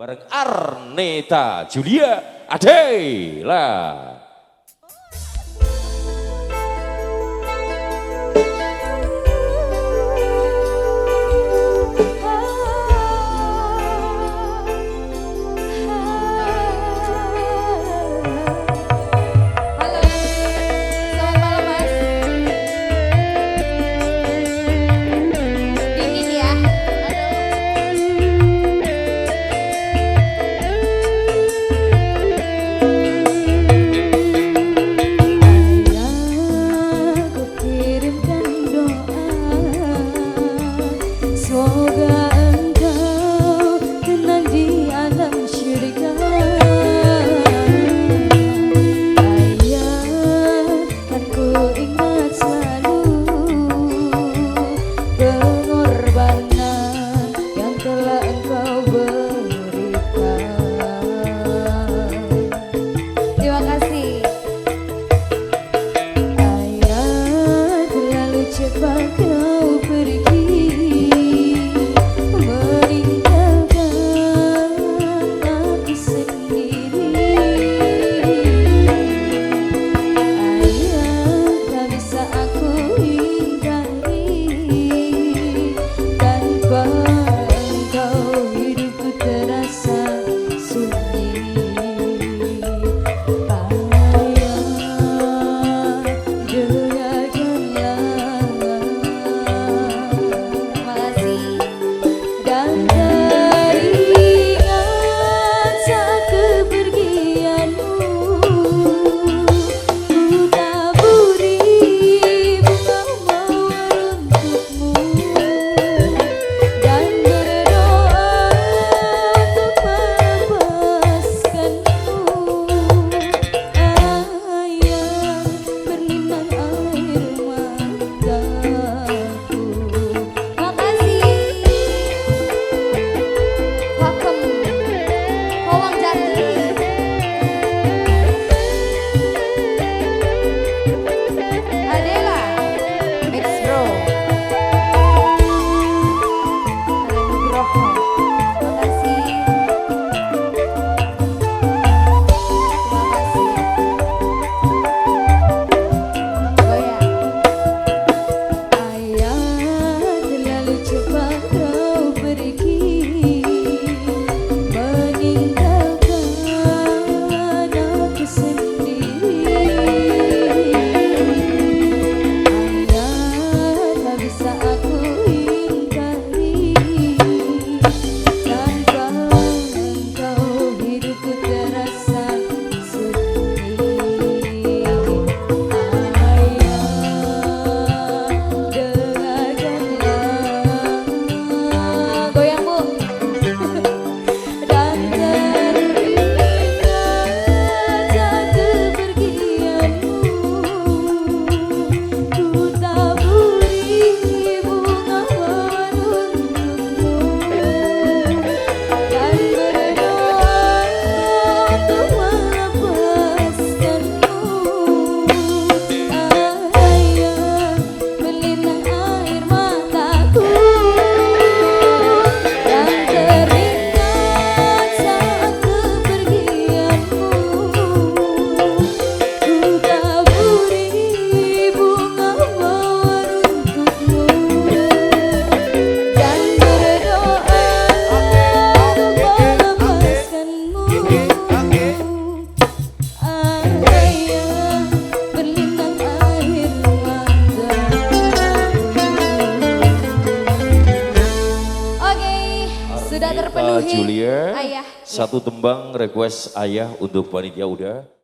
bareng Arneta Julia Adela. yoga terpenuhi. Pak Julia, Ayah. satu tembang request ayah untuk panitia udah.